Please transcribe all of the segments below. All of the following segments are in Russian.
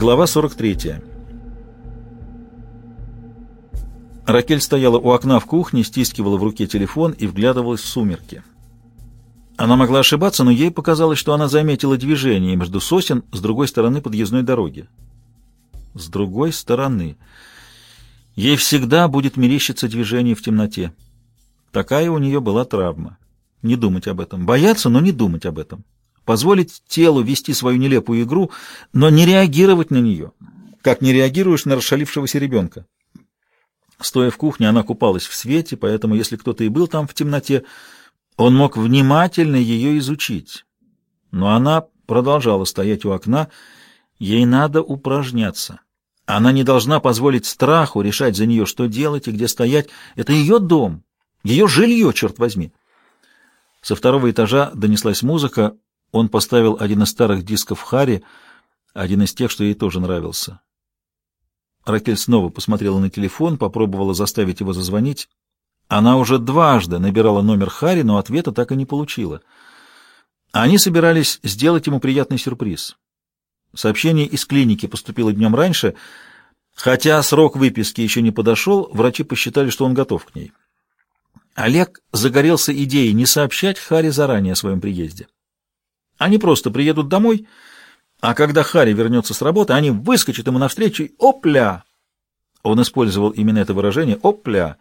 Глава 43. Ракель стояла у окна в кухне, стискивала в руке телефон и вглядывалась в сумерки. Она могла ошибаться, но ей показалось, что она заметила движение между сосен с другой стороны подъездной дороги. С другой стороны. Ей всегда будет мерещиться движение в темноте. Такая у нее была травма. Не думать об этом. Бояться, но не думать об этом позволить телу вести свою нелепую игру, но не реагировать на нее, как не реагируешь на расшалившегося ребенка. Стоя в кухне, она купалась в свете, поэтому если кто-то и был там в темноте, он мог внимательно ее изучить. Но она продолжала стоять у окна, ей надо упражняться. Она не должна позволить страху решать за нее, что делать и где стоять. Это ее дом, ее жилье, черт возьми. Со второго этажа донеслась музыка, он поставил один из старых дисков Хари, один из тех, что ей тоже нравился. Ракель снова посмотрела на телефон, попробовала заставить его зазвонить. Она уже дважды набирала номер Хари, но ответа так и не получила. Они собирались сделать ему приятный сюрприз. Сообщение из клиники поступило днем раньше. Хотя срок выписки еще не подошел, врачи посчитали, что он готов к ней. Олег загорелся идеей не сообщать Харе заранее о своем приезде. Они просто приедут домой, а когда Харри вернется с работы, они выскочат ему навстречу и «Опля!» Он использовал именно это выражение «Опля!».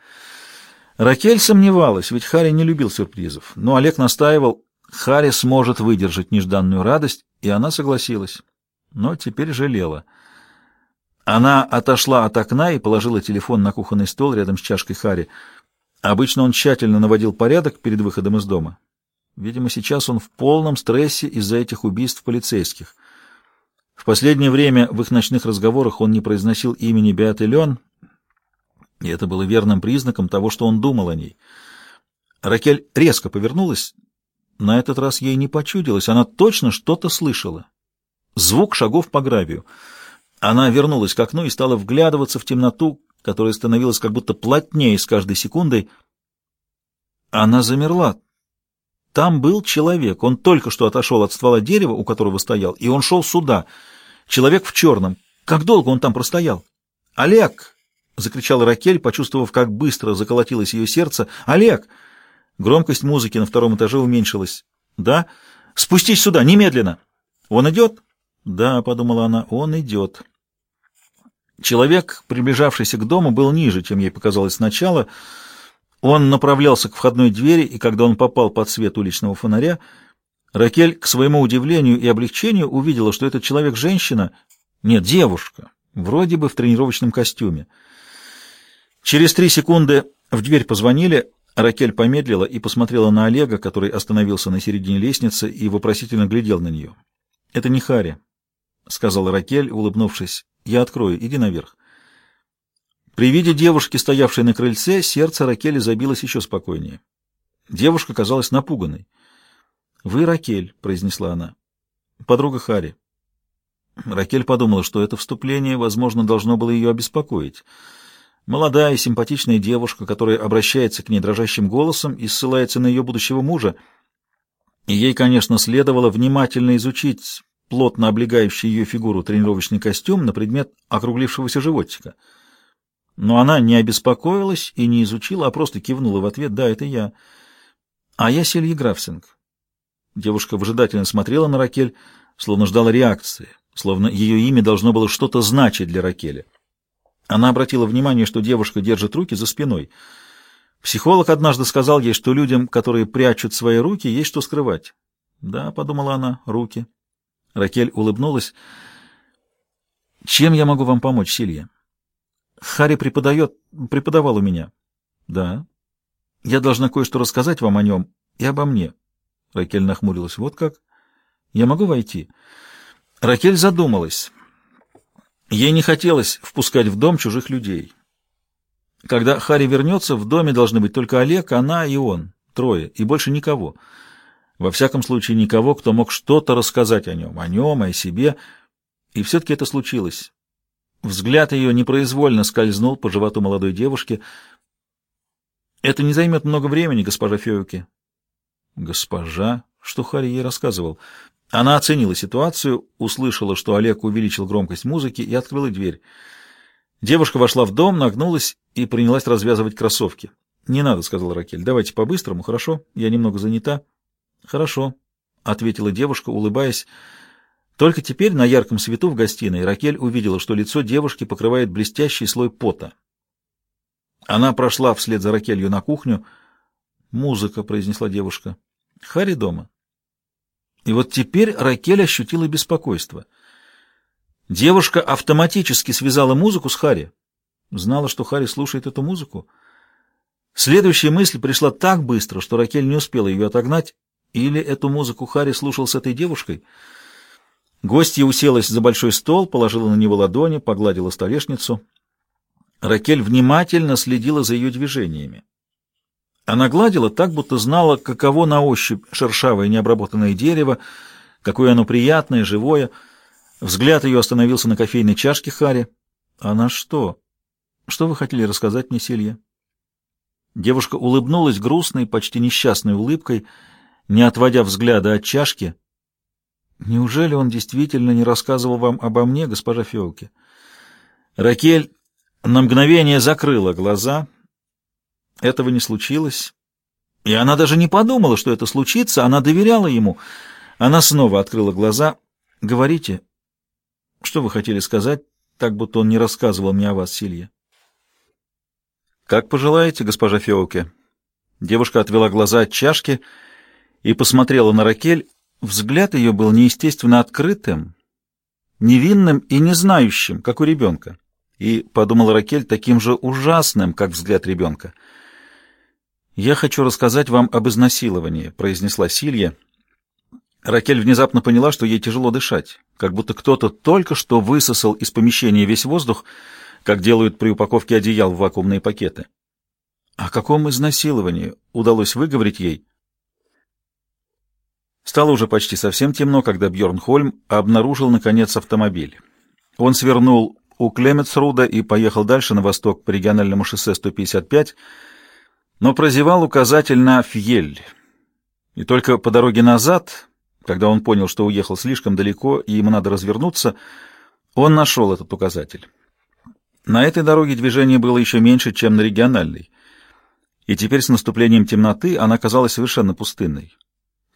Ракель сомневалась, ведь Харри не любил сюрпризов, но Олег настаивал, Харри сможет выдержать нежданную радость, и она согласилась, но теперь жалела. Она отошла от окна и положила телефон на кухонный стол рядом с чашкой Харри. Обычно он тщательно наводил порядок перед выходом из дома. Видимо, сейчас он в полном стрессе из-за этих убийств полицейских. В последнее время в их ночных разговорах он не произносил имени Беаты Лен, и это было верным признаком того, что он думал о ней. Ракель резко повернулась. На этот раз ей не почудилось, она точно что-то слышала. Звук шагов по гравию. Она вернулась к окну и стала вглядываться в темноту, которая становилась как будто плотнее с каждой секундой. Она замерла, там был человек. Он только что отошел от ствола дерева, у которого стоял, и он шел сюда. Человек в черном. Как долго он там простоял? «Олег!» — закричала Ракель, почувствовав, как быстро заколотилось ее сердце. «Олег!» Громкость музыки на втором этаже уменьшилась. «Да? Спустись сюда, немедленно!» «Он идет?» «Да», — подумала она, — «он идет». Человек, приближавшийся к дому, был ниже, чем ей показалось сначала, — он направлялся к входной двери, и когда он попал под свет уличного фонаря, Ракель, к своему удивлению и облегчению, увидела, что этот человек женщина, нет, девушка, вроде бы в тренировочном костюме. Через три секунды в дверь позвонили, Ракель помедлила и посмотрела на Олега, который остановился на середине лестницы и вопросительно глядел на нее. «Это не Харри», — сказала Ракель, улыбнувшись. «Я открою, иди наверх». При виде девушки, стоявшей на крыльце, сердце Ракели забилось еще спокойнее. Девушка казалась напуганной. «Вы Ракель», — произнесла она. «Подруга Хари». Ракель подумала, что это вступление, возможно, должно было ее обеспокоить. Молодая и симпатичная девушка, которая обращается к ней дрожащим голосом и ссылается на ее будущего мужа. И ей, конечно, следовало внимательно изучить плотно облегающий ее фигуру тренировочный костюм на предмет округлившегося животика — но она не обеспокоилась и не изучила, а просто кивнула в ответ «Да, это я». «А я Селья Графсинг». Девушка выжидательно смотрела на Ракель, словно ждала реакции, словно ее имя должно было что-то значить для Ракели. Она обратила внимание, что девушка держит руки за спиной. Психолог однажды сказал ей, что людям, которые прячут свои руки, есть что скрывать. «Да», — подумала она, — «руки». Ракель улыбнулась. «Чем я могу вам помочь, Силья?» Харри преподает, преподавал у меня. Да. Я должна кое-что рассказать вам о нем и обо мне. Ракель нахмурилась. Вот как? Я могу войти? Ракель задумалась. Ей не хотелось впускать в дом чужих людей. Когда Харри вернется, в доме должны быть только Олег, она и он. Трое. И больше никого. Во всяком случае, никого, кто мог что-то рассказать о нем, о нем, о себе. И все-таки это случилось. Взгляд ее непроизвольно скользнул по животу молодой девушки. «Это не займет много времени, госпожа Феуки». «Госпожа?» Что Харри ей рассказывал? Она оценила ситуацию, услышала, что Олег увеличил громкость музыки и открыла дверь. Девушка вошла в дом, нагнулась и принялась развязывать кроссовки. «Не надо», — сказала Ракель. «Давайте по-быстрому, хорошо? Я немного занята». «Хорошо», — ответила девушка, улыбаясь. Только теперь на ярком свету в гостиной Ракель увидела, что лицо девушки покрывает блестящий слой пота. Она прошла вслед за Ракелью на кухню. «Музыка», — произнесла девушка. «Харри дома». И вот теперь Ракель ощутила беспокойство. Девушка автоматически связала музыку с Харри. Знала, что Харри слушает эту музыку. Следующая мысль пришла так быстро, что Ракель не успела ее отогнать. Или эту музыку Харри слушал с этой девушкой? Гостья уселась за большой стол, положила на него ладони, погладила столешницу. Ракель внимательно следила за ее движениями. Она гладила так, будто знала, каково на ощупь шершавое необработанное дерево, какое оно приятное, живое. Взгляд ее остановился на кофейной чашке Хари. «Она что? Что вы хотели рассказать мне, Силья?» Девушка улыбнулась грустной, почти несчастной улыбкой, не отводя взгляда от чашки. «Неужели он действительно не рассказывал вам обо мне, госпожа Феоке?» Ракель на мгновение закрыла глаза — этого не случилось. И она даже не подумала, что это случится, она доверяла ему. Она снова открыла глаза. «Говорите, что вы хотели сказать, так будто он не рассказывал мне о вас, Силья?» «Как пожелаете, госпожа Феоке». Девушка отвела глаза от чашки и посмотрела на Ракель. Взгляд ее был неестественно открытым, невинным и не знающим, как у ребенка. И, подумала Ракель, таким же ужасным, как взгляд ребенка — «Я хочу рассказать вам об изнасиловании», — произнесла Силья. Ракель внезапно поняла, что ей тяжело дышать, как будто кто-то только что высосал из помещения весь воздух, как делают при упаковке одеял в вакуумные пакеты. О каком изнасиловании удалось выговорить ей? Стало уже почти совсем темно, когда Бьорн Хольм обнаружил, наконец, автомобиль. Он свернул у Клемецруда и поехал дальше на восток по региональному шоссе 155, но прозевал указатель на Фьель. И только по дороге назад, когда он понял, что уехал слишком далеко и ему надо развернуться, он нашел этот указатель. На этой дороге движение было еще меньше, чем на региональной. И теперь с наступлением темноты она казалась совершенно пустынной.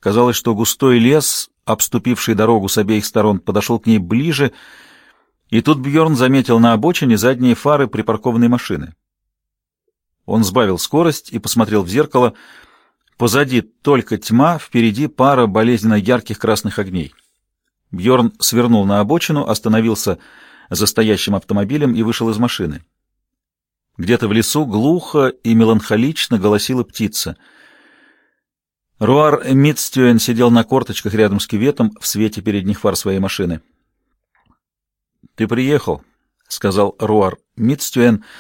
Казалось, что густой лес, обступивший дорогу с обеих сторон, подошел к ней ближе, и тут Бьорн заметил на обочине задние фары припаркованной машины. Он сбавил скорость и посмотрел в зеркало. Позади только тьма, впереди пара болезненно ярких красных огней. Бьорн свернул на обочину, остановился за стоящим автомобилем и вышел из машины. Где-то в лесу глухо и меланхолично голосила птица. Руар Митстюэн сидел на корточках рядом с кюветом в свете передних фар своей машины. «Ты приехал», — сказал Руар Митстюэн, —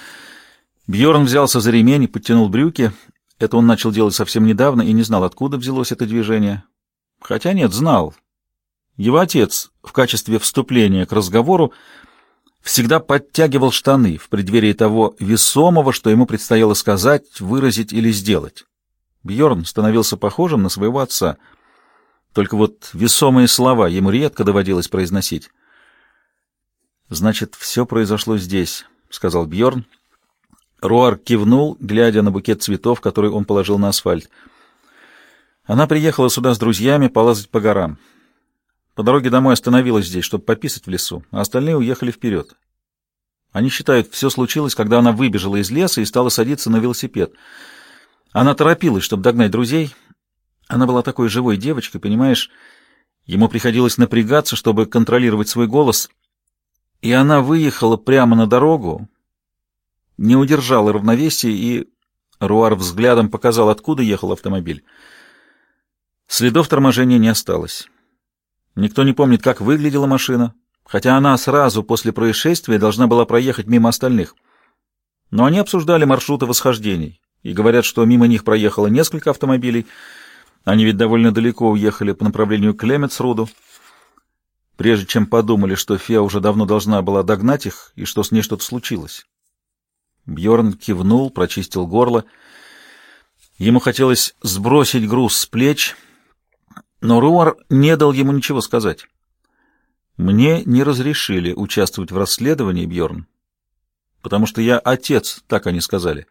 Бьорн взялся за ремень и подтянул брюки. Это он начал делать совсем недавно и не знал, откуда взялось это движение. Хотя нет, знал. Его отец в качестве вступления к разговору всегда подтягивал штаны в преддверии того весомого, что ему предстояло сказать, выразить или сделать. Бьорн становился похожим на своего отца. Только вот весомые слова ему редко доводилось произносить. «Значит, все произошло здесь», — сказал Бьорн. Руар кивнул, глядя на букет цветов, который он положил на асфальт. Она приехала сюда с друзьями полазать по горам. По дороге домой остановилась здесь, чтобы пописать в лесу, а остальные уехали вперед. Они считают, все случилось, когда она выбежала из леса и стала садиться на велосипед. Она торопилась, чтобы догнать друзей. Она была такой живой девочкой, понимаешь? Ему приходилось напрягаться, чтобы контролировать свой голос. И она выехала прямо на дорогу, не удержал равновесия и... Руар взглядом показал, откуда ехал автомобиль. Следов торможения не осталось. Никто не помнит, как выглядела машина, хотя она сразу после происшествия должна была проехать мимо остальных. Но они обсуждали маршруты восхождений и говорят, что мимо них проехало несколько автомобилей. Они ведь довольно далеко уехали по направлению к Лемецруду. Прежде чем подумали, что Фея уже давно должна была догнать их и что с ней что-то случилось. Бьорн кивнул, прочистил горло. Ему хотелось сбросить груз с плеч Но Руар не дал ему ничего сказать. Мне не разрешили участвовать в расследовании, Бьорн, потому что я отец, так они сказали.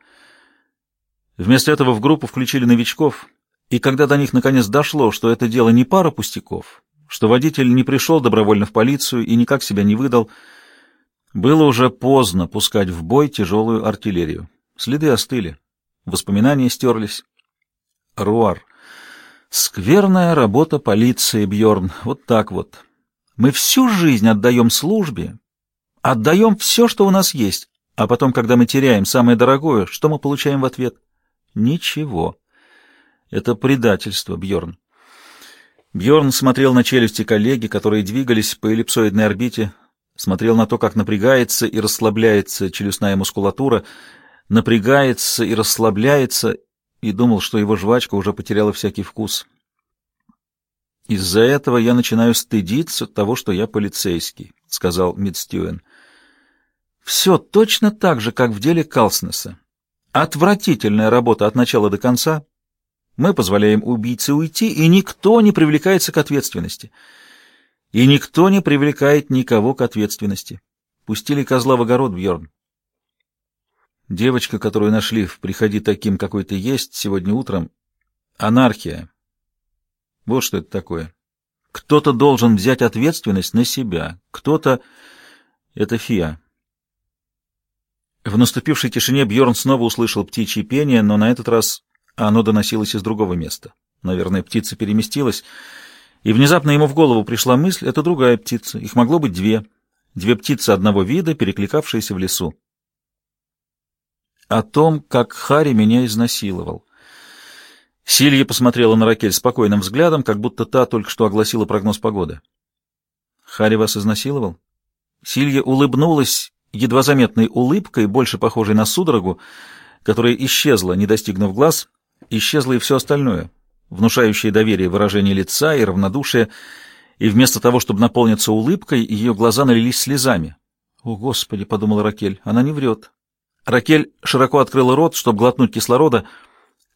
Вместо этого в группу включили новичков, и когда до них наконец дошло, что это дело не пара пустяков, что водитель не пришел добровольно в полицию и никак себя не выдал, было уже поздно пускать в бой тяжелую артиллерию. Следы остыли, воспоминания стерлись. Руар. Скверная работа полиции, Бьорн. Вот так вот. Мы всю жизнь отдаем службе, отдаем все, что у нас есть, а потом, когда мы теряем самое дорогое, что мы получаем в ответ? Ничего. Это предательство, Бьорн. Бьорн смотрел на челюсти коллеги, которые двигались по эллипсоидной орбите, смотрел на то, как напрягается и расслабляется челюстная мускулатура, напрягается и расслабляется, и думал, что его жвачка уже потеряла всякий вкус. «Из-за этого я начинаю стыдиться того, что я полицейский», — сказал Мидстюэн. «Все точно так же, как в деле Калснеса. Отвратительная работа от начала до конца. Мы позволяем убийце уйти, и никто не привлекается к ответственности. И никто не привлекает никого к ответственности. Пустили козла в огород, Бьерн. Девочка, которую нашли в «Приходи таким, какой ты есть» сегодня утром, анархия. Вот что это такое. Кто-то должен взять ответственность на себя, кто-то... Это Фия. В наступившей тишине Бьорн снова услышал птичье пение, но на этот раз оно доносилось из другого места. Наверное, птица переместилась, и внезапно ему в голову пришла мысль, это другая птица, их могло быть две. Две птицы одного вида, перекликавшиеся в лесу о том, как Хари меня изнасиловал. Силья посмотрела на Ракель спокойным взглядом, как будто та только что огласила прогноз погоды. «Хари вас изнасиловал?» Силья улыбнулась едва заметной улыбкой, больше похожей на судорогу, которая исчезла, не достигнув глаз, исчезло и все остальное, внушающее доверие выражение лица и равнодушие, и вместо того, чтобы наполниться улыбкой, ее глаза налились слезами. «О, Господи!» — подумала Ракель. «Она не врет. Ракель широко открыла рот, чтобы глотнуть кислорода,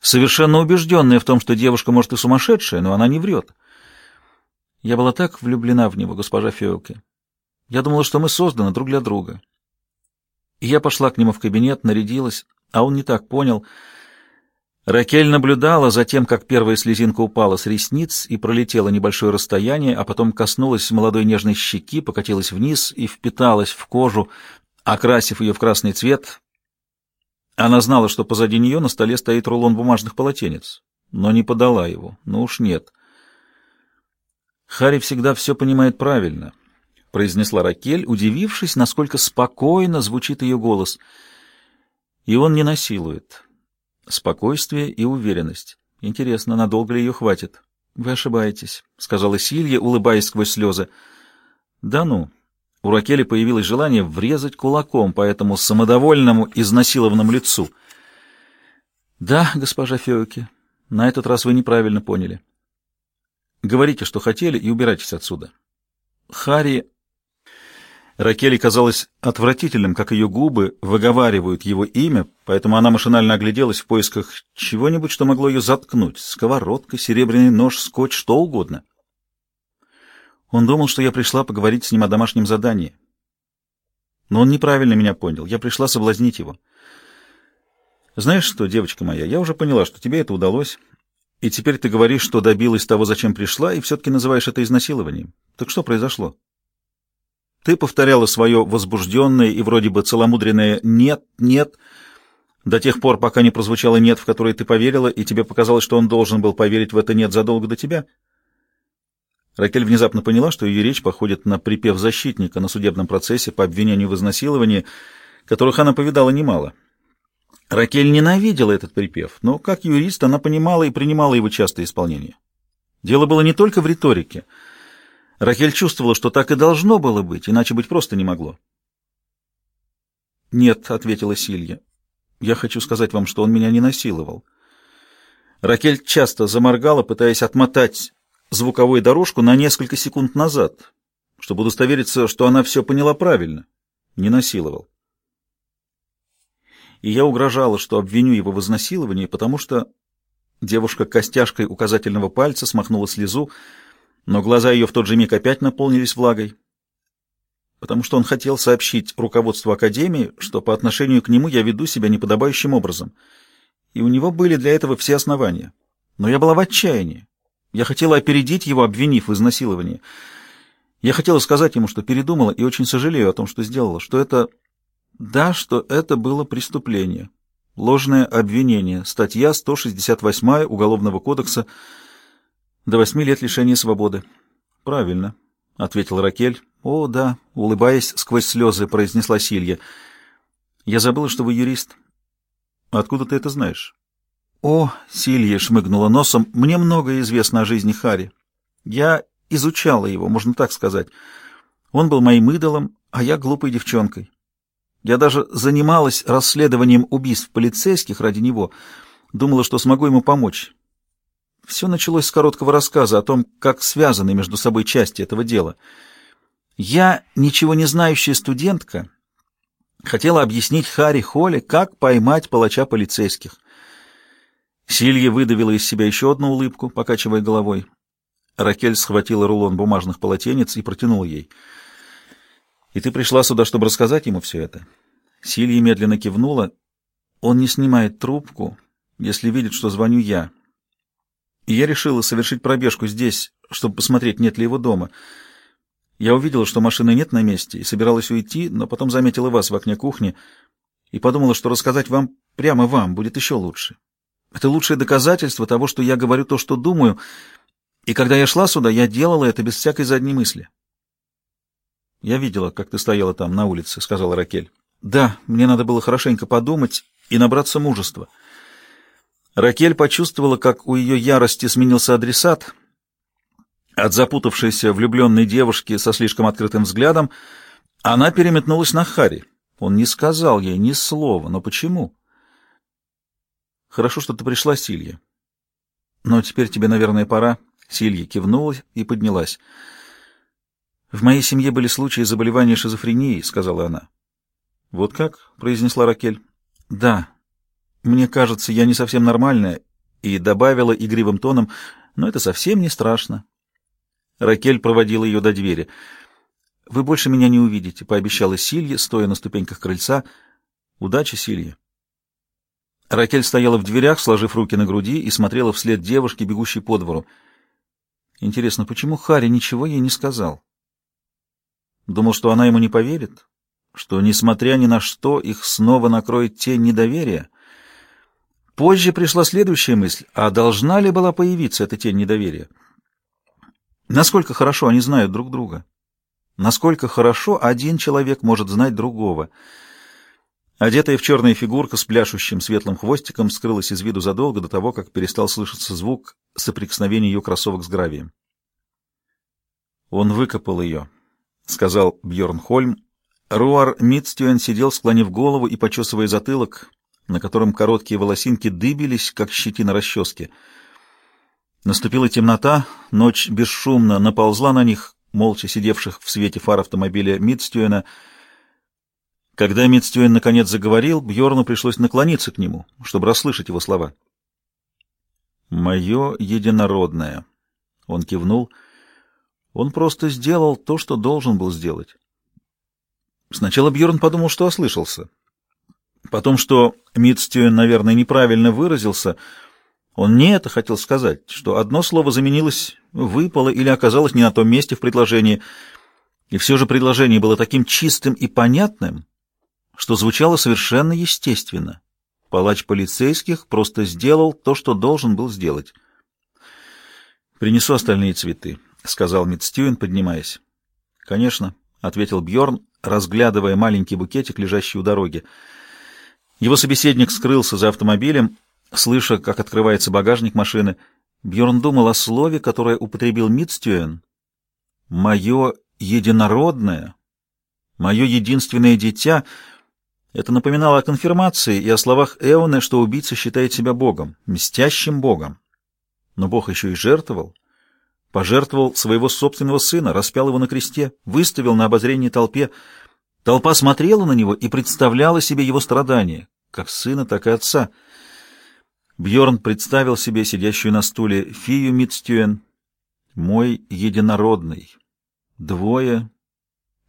совершенно убежденная в том, что девушка, может, и сумасшедшая, но она не врет. Я была так влюблена в него, госпожа Феоке. Я думала, что мы созданы друг для друга. Я пошла к нему в кабинет, нарядилась, а он не так понял. Ракель наблюдала за тем, как первая слезинка упала с ресниц и пролетела небольшое расстояние, а потом коснулась молодой нежной щеки, покатилась вниз и впиталась в кожу, окрасив ее в красный цвет, она знала, что позади нее на столе стоит рулон бумажных полотенец, но не подала его. Ну уж нет. Харри всегда все понимает правильно, произнесла Ракель, удивившись, насколько спокойно звучит ее голос. И он не насилует. Спокойствие и уверенность. Интересно, надолго ли ее хватит? Вы ошибаетесь, сказала Силья, улыбаясь сквозь слезы. Да ну, у Ракели появилось желание врезать кулаком по этому самодовольному, изнасилованному лицу. «Да, госпожа Феоки, на этот раз вы неправильно поняли. Говорите, что хотели, и убирайтесь отсюда». Хари... Ракели казалось отвратительным, как ее губы выговаривают его имя, поэтому она машинально огляделась в поисках чего-нибудь, что могло ее заткнуть. Сковородка, серебряный нож, скотч, что угодно. Он думал, что я пришла поговорить с ним о домашнем задании. Но он неправильно меня понял. Я пришла соблазнить его. Знаешь что, девочка моя, я уже поняла, что тебе это удалось. И теперь ты говоришь, что добилась того, зачем пришла, и все-таки называешь это изнасилованием. Так что произошло? Ты повторяла свое возбужденное и вроде бы целомудренное «нет, нет», до тех пор, пока не прозвучало «нет», в которое ты поверила, и тебе показалось, что он должен был поверить в это «нет» задолго до тебя — Ракель внезапно поняла, что ее речь походит на припев защитника на судебном процессе по обвинению в изнасиловании, которых она повидала немало. Ракель ненавидела этот припев, но как юрист она понимала и принимала его частое исполнение. Дело было не только в риторике. Ракель чувствовала, что так и должно было быть, иначе быть просто не могло. «Нет», — ответила Силья, — «я хочу сказать вам, что он меня не насиловал». Ракель часто заморгала, пытаясь отмотать звуковую дорожку на несколько секунд назад, чтобы удостовериться, что она все поняла правильно. Не насиловал. И я угрожала, что обвиню его в изнасиловании, потому что... Девушка костяшкой указательного пальца смахнула слезу, но глаза ее в тот же миг опять наполнились влагой, потому что он хотел сообщить руководству Академии, что по отношению к нему я веду себя неподобающим образом, и у него были для этого все основания. Но я была в отчаянии. Я хотела опередить его, обвинив в изнасиловании. Я хотела сказать ему, что передумала и очень сожалею о том, что сделала, что это... Да, что это было преступление. Ложное обвинение. Статья 168 Уголовного кодекса до восьми лет лишения свободы. Правильно, — ответил Ракель. О, да, улыбаясь сквозь слезы, произнесла Силья. Я забыла, что вы юрист. Откуда ты это знаешь? О, Силья шмыгнула носом. Мне многое известно о жизни Хари. Я изучала его, можно так сказать. Он был моим идолом, а я глупой девчонкой. Я даже занималась расследованием убийств полицейских ради него, думала, что смогу ему помочь. Все началось с короткого рассказа о том, как связаны между собой части этого дела. Я, ничего не знающая студентка, хотела объяснить Харри Холли, как поймать палача полицейских. Силья выдавила из себя еще одну улыбку, покачивая головой. Ракель схватила рулон бумажных полотенец и протянула ей — и ты пришла сюда, чтобы рассказать ему все это? Силья медленно кивнула. Он не снимает трубку, если видит, что звоню я. Я решила совершить пробежку здесь, чтобы посмотреть, нет ли его дома. Я увидела, что машины нет на месте, и собиралась уйти, но потом заметила вас в окне кухни и подумала, что рассказать вам, прямо вам, будет еще лучше. Это лучшее доказательство того, что я говорю то, что думаю, и когда я шла сюда, я делала это без всякой задней мысли. «Я видела, как ты стояла там, на улице», — сказала Ракель. «Да, мне надо было хорошенько подумать и набраться мужества». Ракель почувствовала, как у ее ярости сменился адресат. От запутавшейся влюбленной девушки со слишком открытым взглядом она переметнулась на Хари. Он не сказал ей ни слова, но почему? «Хорошо, что ты пришла, Силья. Но теперь тебе, наверное, пора». Силья кивнула и поднялась. «В моей семье были случаи заболевания шизофренией», — сказала она. «Вот как?» — произнесла Ракель. «Да. Мне кажется, я не совсем нормальная», и добавила игривым тоном, «но это совсем не страшно». Ракель проводила ее до двери. «Вы больше меня не увидите», — пообещала Силья, стоя на ступеньках крыльца. «Удачи, Силья». Ракель стояла в дверях, сложив руки на груди, и смотрела вслед девушке, бегущей по двору. Интересно, почему Харри ничего ей не сказал? Думал, что она ему не поверит, что, несмотря ни на что, их снова накроет тень недоверия. Позже пришла следующая мысль, а должна ли была появиться эта тень недоверия? Насколько хорошо они знают друг друга? Насколько хорошо один человек может знать другого? Одетая в черная фигурка с пляшущим светлым хвостиком скрылась из виду задолго до того, как перестал слышаться звук соприкосновения ее кроссовок с гравием. Он выкопал ее. — сказал Бьорн Хольм. Руар Мидстюэн сидел, склонив голову и почесывая затылок, на котором короткие волосинки дыбились, как щетина расчески. Наступила темнота, ночь бесшумно наползла на них, молча сидевших в свете фар автомобиля Мидстюэна. Когда Мидстюэн наконец заговорил, Бьорну пришлось наклониться к нему, чтобы расслышать его слова. «Мое единородное», — он кивнул, — он просто сделал то, что должен был сделать. Сначала Бьорн подумал, что ослышался. Потом, что Мидстюен, наверное, неправильно выразился. Он не это хотел сказать, что одно слово заменилось, выпало или оказалось не на том месте в предложении. И все же предложение было таким чистым и понятным, что звучало совершенно естественно. Палач полицейских просто сделал то, что должен был сделать. «Принесу остальные цветы», — сказал Мидстюин, поднимаясь. «Конечно», — ответил Бьорн, разглядывая маленький букетик, лежащий у дороги. Его собеседник скрылся за автомобилем, слыша, как открывается багажник машины. Бьорн думал о слове, которое употребил Мидстюин. «Мое единородное, мое единственное дитя». Это напоминало о конфирмации и о словах Эоне, что убийца считает себя богом, мстящим богом. Но бог еще и жертвовал пожертвовал своего собственного сына, распял его на кресте, выставил на обозрение толпе. Толпа смотрела на него и представляла себе его страдания, как сына, так и отца. Бьорн представил себе сидящую на стуле Фию Митстюен, мой единородный. Двое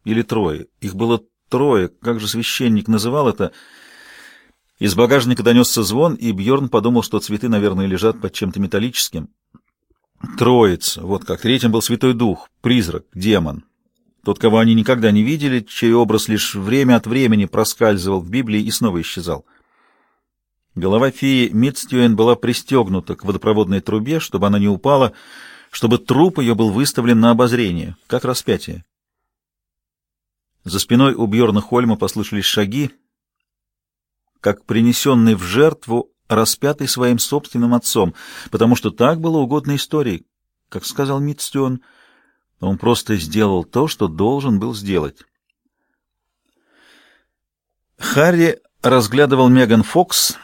или трое. Их было трое. Как же священник называл это? Из багажника донесся звон, и Бьорн подумал, что цветы, наверное, лежат под чем-то металлическим. Троица. Вот как. Третьим был Святой Дух, призрак, демон. Тот, кого они никогда не видели, чей образ лишь время от времени проскальзывал в Библии и снова исчезал. Голова феи Мидстюэн была пристегнута к водопроводной трубе, чтобы она не упала, чтобы труп ее был выставлен на обозрение, как распятие. За спиной у Бьорна Хольма послышались шаги, как принесенный в жертву, распятый своим собственным отцом, потому что так было угодно истории, как сказал Мидстюэн, он просто сделал то, что должен был сделать. Харри разглядывал Меган Фокс,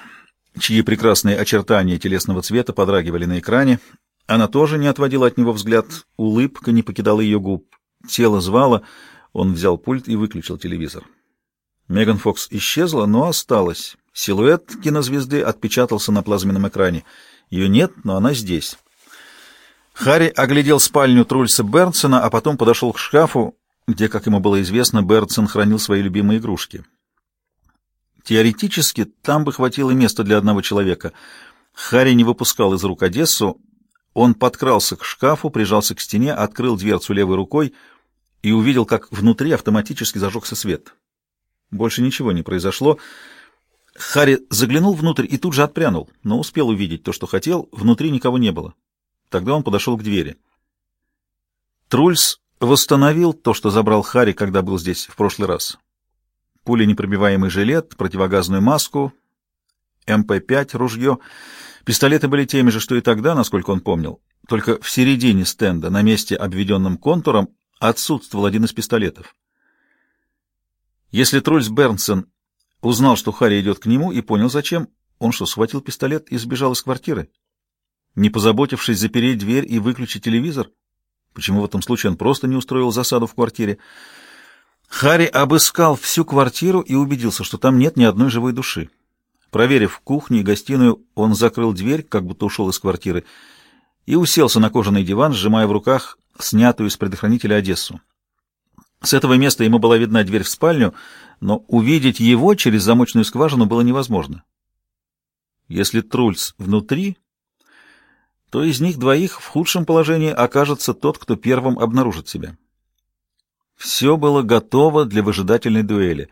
чьи прекрасные очертания телесного цвета подрагивали на экране. Она тоже не отводила от него взгляд, улыбка не покидала ее губ. Тело звало, он взял пульт и выключил телевизор. Меган Фокс исчезла, но осталась. Силуэт кинозвезды отпечатался на плазменном экране. Ее нет, но она здесь. Харри оглядел спальню Трульса Бернсона, а потом подошел к шкафу, где, как ему было известно, Бернсон хранил свои любимые игрушки. Теоретически, там бы хватило места для одного человека. Харри не выпускал из рук Одессу. Он подкрался к шкафу, прижался к стене, открыл дверцу левой рукой и увидел, как внутри автоматически зажегся свет. Больше ничего не произошло. Харри заглянул внутрь и тут же отпрянул, но успел увидеть то, что хотел. Внутри никого не было. Тогда он подошел к двери. Трульс восстановил то, что забрал Харри, когда был здесь в прошлый раз пуленепробиваемый жилет, противогазную маску, МП-5, ружье. Пистолеты были теми же, что и тогда, насколько он помнил. Только в середине стенда, на месте, обведенном контуром, отсутствовал один из пистолетов. Если Трульс Бернсон узнал, что Харри идет к нему, и понял, зачем, он что, схватил пистолет и сбежал из квартиры? Не позаботившись запереть дверь и выключить телевизор? Почему в этом случае он просто не устроил засаду в квартире? Харри обыскал всю квартиру и убедился, что там нет ни одной живой души. Проверив кухню и гостиную, он закрыл дверь, как будто ушел из квартиры, и уселся на кожаный диван, сжимая в руках снятую с предохранителя Одессу. С этого места ему была видна дверь в спальню, но увидеть его через замочную скважину было невозможно. Если Трульц внутри, то из них двоих в худшем положении окажется тот, кто первым обнаружит себя. Все было готово для выжидательной дуэли.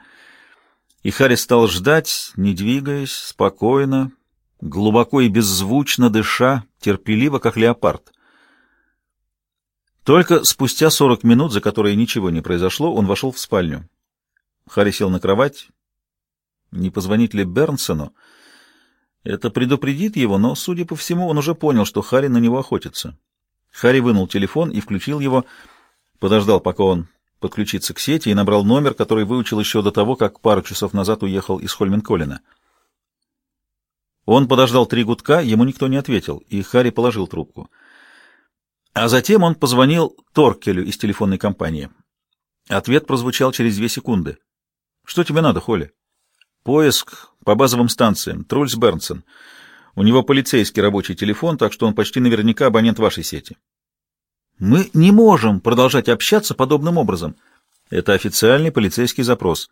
И Харри стал ждать, не двигаясь, спокойно, глубоко и беззвучно дыша, терпеливо, как леопард. Только спустя сорок минут, за которые ничего не произошло, он вошел в спальню. Харри сел на кровать. Не позвонить ли Бернсону? Это предупредит его, но, судя по всему, он уже понял, что Харри на него охотится. Харри вынул телефон и включил его, подождал, пока он подключиться к сети и набрал номер, который выучил еще до того, как пару часов назад уехал из Хольменколлина. Он подождал три гудка, ему никто не ответил, и Харри положил трубку. А затем он позвонил Торкелю из телефонной компании. Ответ прозвучал через две секунды. «Что тебе надо, Холли?» «Поиск по базовым станциям. Трульс Бернсон. У него полицейский рабочий телефон, так что он почти наверняка абонент вашей сети». Мы не можем продолжать общаться подобным образом. Это официальный полицейский запрос.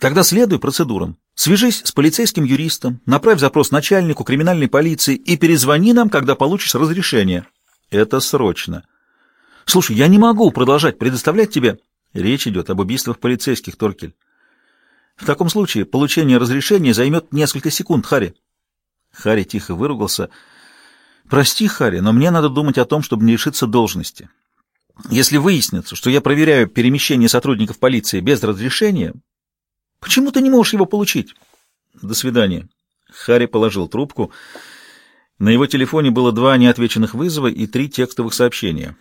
Тогда следуй процедурам. Свяжись с полицейским юристом, направь запрос начальнику криминальной полиции и перезвони нам, когда получишь разрешение. Это срочно. Слушай, я не могу продолжать предоставлять тебе... Речь идет об убийствах полицейских, Торкель. В таком случае получение разрешения займет несколько секунд, Харри. Харри тихо выругался. Прости, Харри, но мне надо думать о том, чтобы не лишиться должности. Если выяснится, что я проверяю перемещение сотрудников полиции без разрешения, почему ты не можешь его получить? До свидания. Харри положил трубку. На его телефоне было два неотвеченных вызова и три текстовых сообщения.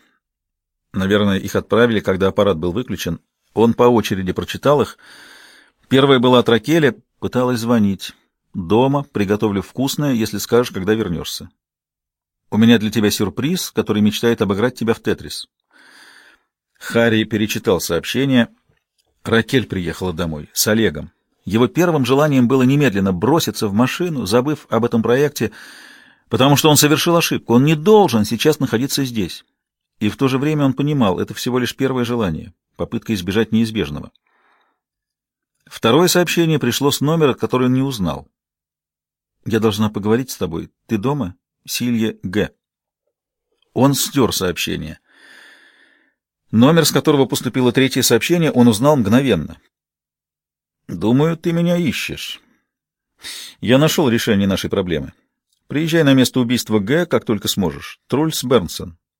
Наверное, их отправили, когда аппарат был выключен. Он по очереди прочитал их. Первая была от Ракеля, пыталась звонить. Дома, приготовлю вкусное, если скажешь, когда вернешься. У меня для тебя сюрприз, который мечтает обыграть тебя в Тетрис. Харри перечитал сообщение. Ракель приехала домой с Олегом. Его первым желанием было немедленно броситься в машину, забыв об этом проекте, потому что он совершил ошибку. Он не должен сейчас находиться здесь. И в то же время он понимал, это всего лишь первое желание, попытка избежать неизбежного. Второе сообщение пришло с номера, который он не узнал. «Я должна поговорить с тобой. Ты дома? Силья Г.» Он стер сообщение. Номер, с которого поступило третье сообщение, он узнал мгновенно. «Думаю, ты меня ищешь. Я нашел решение нашей проблемы. Приезжай на место убийства Г, как только сможешь. Трульс Бернсон.